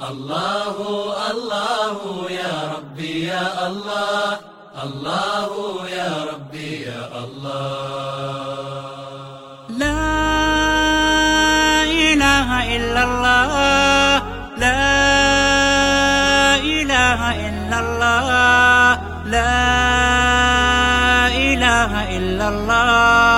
الله الله يا ربي يا الله الله يا ربي يا الله لا إله إلا الله لا إله إلا الله لا إله إلا الله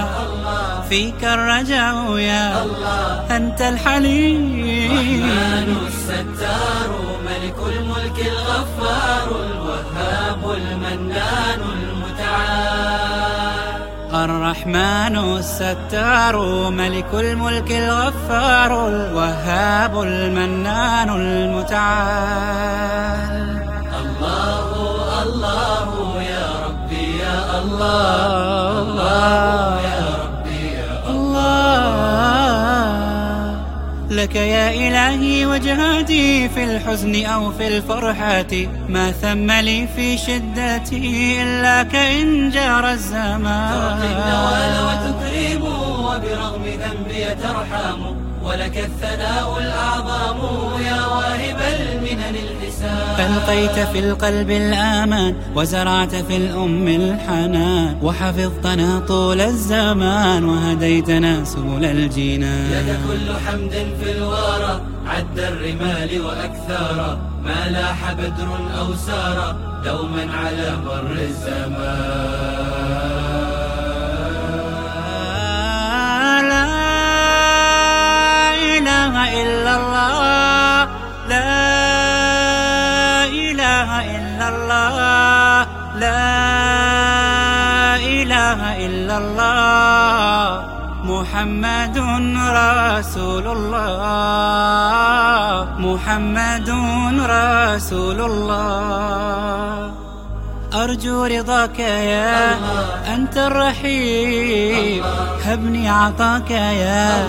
فيك الرجاء يا أنت الحليم. الرحمن الستار ملك الملك الغفار الوهاب المنان المتعال. الرحمن الستار ملك الملك الغفار الوهاب المنان المتعال. الله الله. لك يا إلهي وجهاتي في الحزن أو في الفرحة ما ثم لي في شدتي إلا كإن جار الزمان. النوال وتكرم وبرغم ذنبي ترحم. ولك الثناء الأعظم يا واهب الحسان ألقيت في القلب الآمان وزرعت في الأم الحنان وحفظتنا طول الزمان وهديتنا سبل لك الجنان كل حمد في الورى عد الرمال وأكثارا ما لاح بدر أو سارا دوما على مر الزمان. لا إله إلا إلا الله لا إله إلا الله محمد رسول الله محمد رسول الله. أرجو رضاك يا أنت الرحيم هبني عطاك يا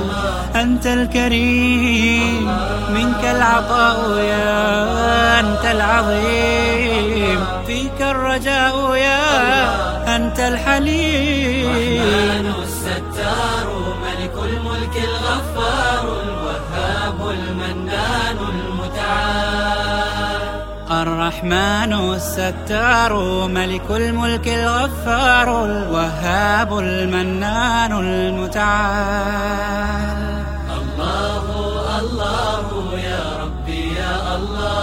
أنت الكريم منك العطاء يا أنت العظيم. فيك الرجاء يا أنت الحليم. الرحمن الستار ملك الملك الغفار الوهاب المنان المتعال. الرحمن الستار ملك الملك الغفار الوهاب المنان المتعال. الله الله يا ربي يا الله.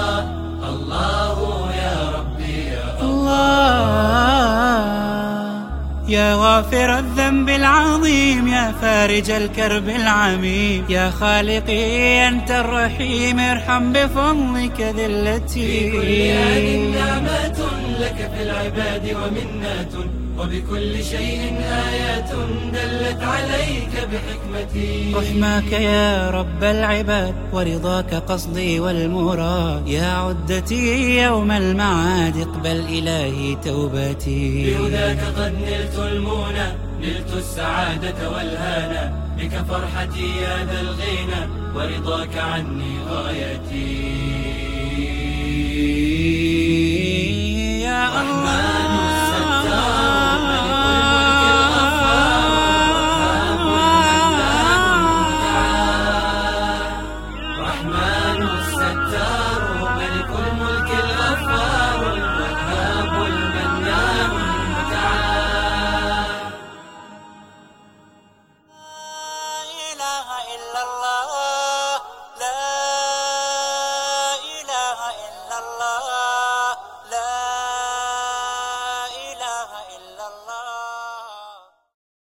يا غافر الذنب العظيم يا فارج الكرب العميم. يا خالقي أنت الرحيم ارحم بفضلك ذلتي في كل آن نعمة لك في العباد ومنات وبكل شيء آيات. جلت عليك بحكمتي. رحماك يا رب العباد ورضاك قصدي والمراد. يا عدتي يوم المعاد اقبل إلهي توبتي بهداك قد نلت المونة نلت السعادة والهنا. بك فرحتي يا ذا الغنى ورضاك عني غايتي. يا الله.